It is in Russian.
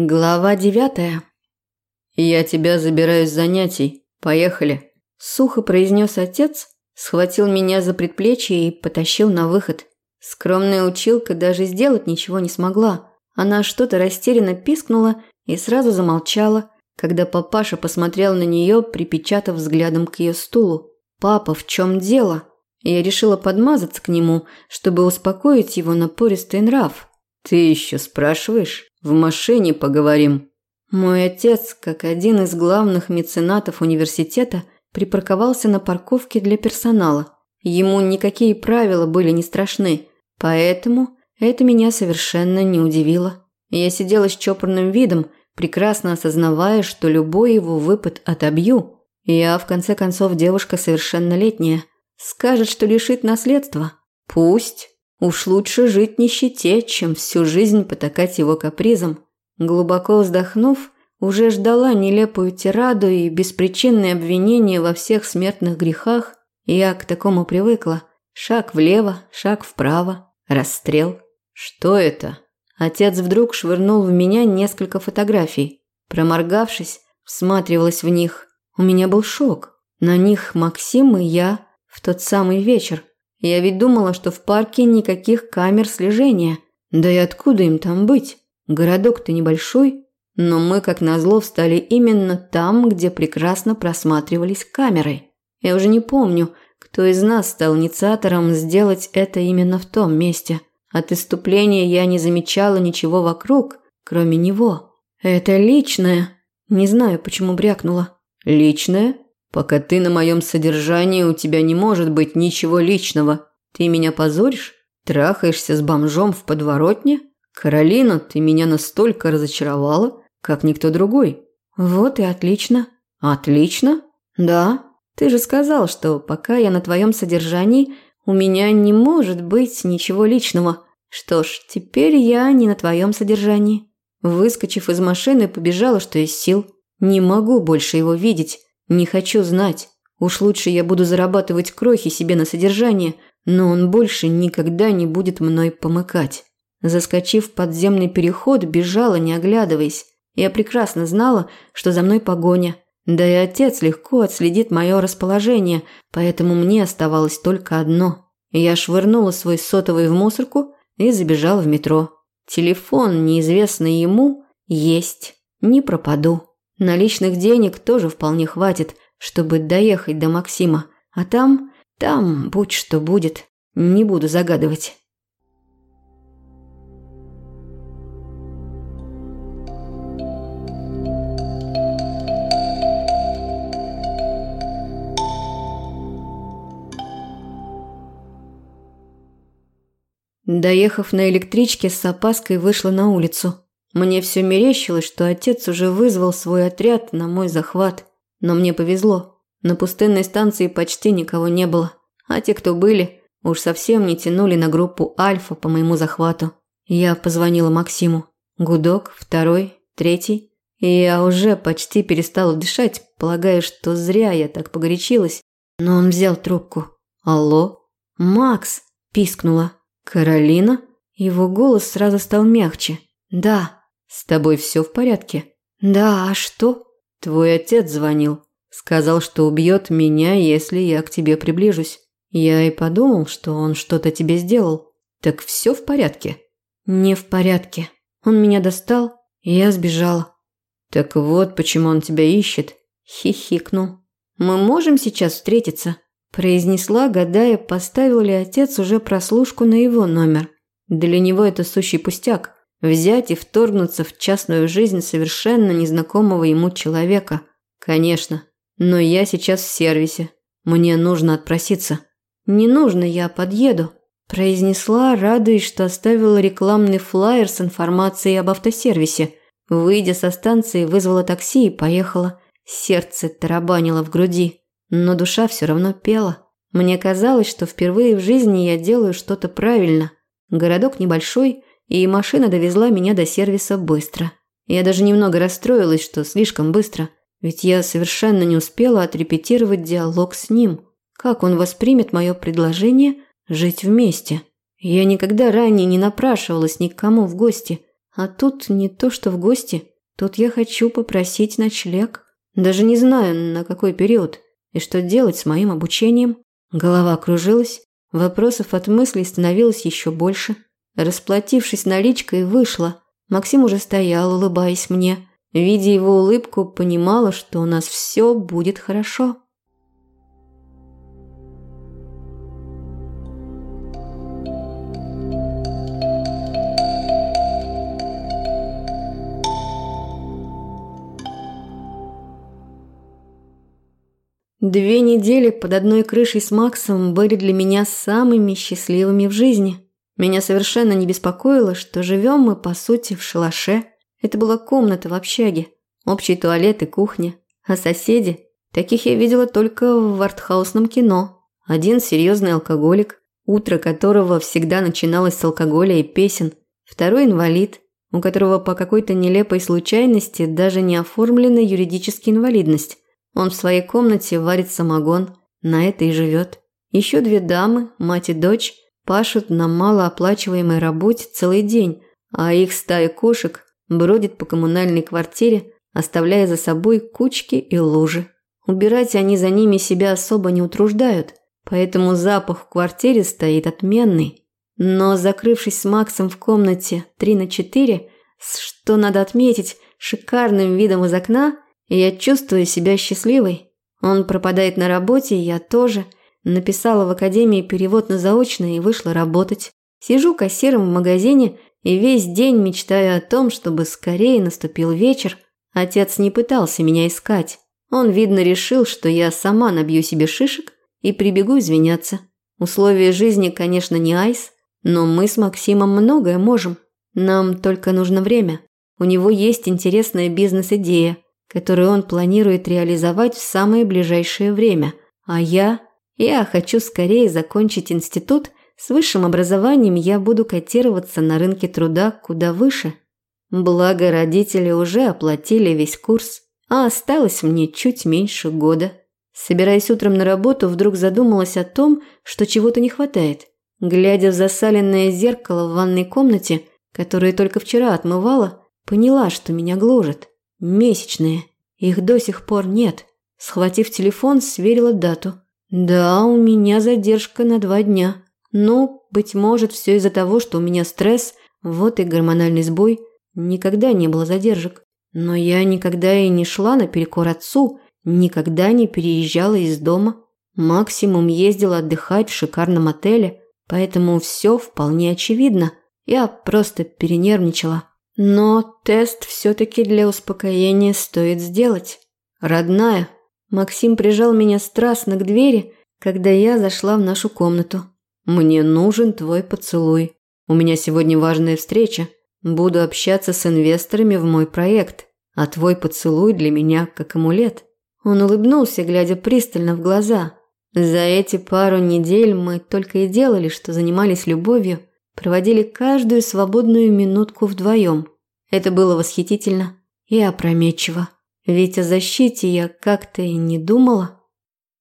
Глава девятая. «Я тебя забираю с занятий. Поехали», – сухо произнес отец, схватил меня за предплечье и потащил на выход. Скромная училка даже сделать ничего не смогла. Она что-то растерянно пискнула и сразу замолчала, когда папаша посмотрел на нее, припечатав взглядом к ее стулу. «Папа, в чем дело?» Я решила подмазаться к нему, чтобы успокоить его напористый нрав. «Ты еще спрашиваешь?» В машине поговорим. Мой отец, как один из главных меценатов университета, припарковался на парковке для персонала. Ему никакие правила были не страшны, поэтому это меня совершенно не удивило. Я сидела с чопорным видом, прекрасно осознавая, что любой его выпад отобью. Я, в конце концов, девушка совершеннолетняя. Скажет, что лишит наследства. Пусть. Уж лучше жить в нищете, чем всю жизнь потакать его капризом. Глубоко вздохнув, уже ждала нелепую тираду и беспричинные обвинения во всех смертных грехах. Я к такому привыкла. Шаг влево, шаг вправо, расстрел. Что это? Отец вдруг швырнул в меня несколько фотографий. Проморгавшись, всматривалась в них. У меня был шок. На них Максим и я в тот самый вечер. Я ведь думала, что в парке никаких камер слежения. Да и откуда им там быть? Городок-то небольшой. Но мы, как назло, встали именно там, где прекрасно просматривались камерой. Я уже не помню, кто из нас стал инициатором сделать это именно в том месте. От иступления я не замечала ничего вокруг, кроме него. Это личное. Не знаю, почему брякнула. Личное? Пока ты на моем содержании, у тебя не может быть ничего личного. Ты меня позоришь? Трахаешься с бомжом в подворотне? Каролина, ты меня настолько разочаровала, как никто другой. Вот и отлично. Отлично? Да. Ты же сказал, что пока я на твоем содержании, у меня не может быть ничего личного. Что ж, теперь я не на твоем содержании. Выскочив из машины, побежала, что из сил. Не могу больше его видеть. Не хочу знать. Уж лучше я буду зарабатывать крохи себе на содержание, но он больше никогда не будет мной помыкать. Заскочив в подземный переход, бежала, не оглядываясь. Я прекрасно знала, что за мной погоня. Да и отец легко отследит мое расположение, поэтому мне оставалось только одно. Я швырнула свой сотовый в мусорку и забежала в метро. Телефон, неизвестный ему, есть. Не пропаду. Наличных денег тоже вполне хватит, чтобы доехать до Максима. А там, там будь что будет. Не буду загадывать. Доехав на электричке, с опаской вышла на улицу. Мне все мерещилось, что отец уже вызвал свой отряд на мой захват. Но мне повезло. На пустынной станции почти никого не было. А те, кто были, уж совсем не тянули на группу Альфа по моему захвату. Я позвонила Максиму. Гудок, второй, третий. И я уже почти перестала дышать, полагая, что зря я так погорячилась. Но он взял трубку. «Алло?» «Макс!» – пискнула. «Каролина?» Его голос сразу стал мягче. «Да». «С тобой все в порядке?» «Да, а что?» «Твой отец звонил. Сказал, что убьет меня, если я к тебе приближусь. Я и подумал, что он что-то тебе сделал. Так все в порядке?» «Не в порядке. Он меня достал, и я сбежала». «Так вот, почему он тебя ищет?» Хихикнул. «Мы можем сейчас встретиться?» Произнесла, гадая, поставил ли отец уже прослушку на его номер. Для него это сущий пустяк. Взять и вторгнуться в частную жизнь совершенно незнакомого ему человека. Конечно. Но я сейчас в сервисе. Мне нужно отпроситься. Не нужно, я подъеду. Произнесла, радуясь, что оставила рекламный флаер с информацией об автосервисе. Выйдя со станции, вызвала такси и поехала. Сердце тарабанило в груди. Но душа все равно пела. Мне казалось, что впервые в жизни я делаю что-то правильно. Городок небольшой – и машина довезла меня до сервиса быстро. Я даже немного расстроилась, что слишком быстро, ведь я совершенно не успела отрепетировать диалог с ним. Как он воспримет мое предложение жить вместе? Я никогда ранее не напрашивалась ни к кому в гости, А тут не то что в гости, тут я хочу попросить ночлег. Даже не знаю, на какой период и что делать с моим обучением. Голова кружилась, вопросов от мыслей становилось еще больше. Расплатившись наличкой, вышла. Максим уже стоял, улыбаясь мне. Видя его улыбку, понимала, что у нас все будет хорошо. Две недели под одной крышей с Максом были для меня самыми счастливыми в жизни. Меня совершенно не беспокоило, что живем мы, по сути, в шалаше. Это была комната в общаге, общий туалет и кухня. А соседи? Таких я видела только в артхаусном кино. Один серьезный алкоголик, утро которого всегда начиналось с алкоголя и песен. Второй инвалид, у которого по какой-то нелепой случайности даже не оформлена юридическая инвалидность. Он в своей комнате варит самогон, на это и живет. Еще две дамы, мать и дочь, пашут на малооплачиваемой работе целый день, а их стая кошек бродит по коммунальной квартире, оставляя за собой кучки и лужи. Убирать они за ними себя особо не утруждают, поэтому запах в квартире стоит отменный. Но закрывшись с Максом в комнате 3 на 4, что надо отметить, шикарным видом из окна, я чувствую себя счастливой. Он пропадает на работе, я тоже – Написала в академии перевод на заочное и вышла работать. Сижу кассиром в магазине и весь день мечтаю о том, чтобы скорее наступил вечер. Отец не пытался меня искать. Он, видно, решил, что я сама набью себе шишек и прибегу извиняться. Условия жизни, конечно, не айс, но мы с Максимом многое можем. Нам только нужно время. У него есть интересная бизнес-идея, которую он планирует реализовать в самое ближайшее время. А я я хочу скорее закончить институт, с высшим образованием я буду котироваться на рынке труда куда выше. Благо родители уже оплатили весь курс, а осталось мне чуть меньше года. Собираясь утром на работу, вдруг задумалась о том, что чего-то не хватает. Глядя в засаленное зеркало в ванной комнате, которое только вчера отмывала, поняла, что меня гложет. Месячные. Их до сих пор нет. Схватив телефон, сверила дату – да, у меня задержка на два дня. Ну, быть может, все из-за того, что у меня стресс, вот и гормональный сбой. Никогда не было задержек. Но я никогда и не шла наперекор отцу, никогда не переезжала из дома. Максимум ездила отдыхать в шикарном отеле, поэтому все вполне очевидно. Я просто перенервничала. Но тест все-таки для успокоения стоит сделать. Родная, Максим прижал меня страстно к двери, когда я зашла в нашу комнату. «Мне нужен твой поцелуй. У меня сегодня важная встреча. Буду общаться с инвесторами в мой проект, а твой поцелуй для меня как амулет». Он улыбнулся, глядя пристально в глаза. За эти пару недель мы только и делали, что занимались любовью, проводили каждую свободную минутку вдвоем. Это было восхитительно и опрометчиво. Ведь о защите я как-то и не думала.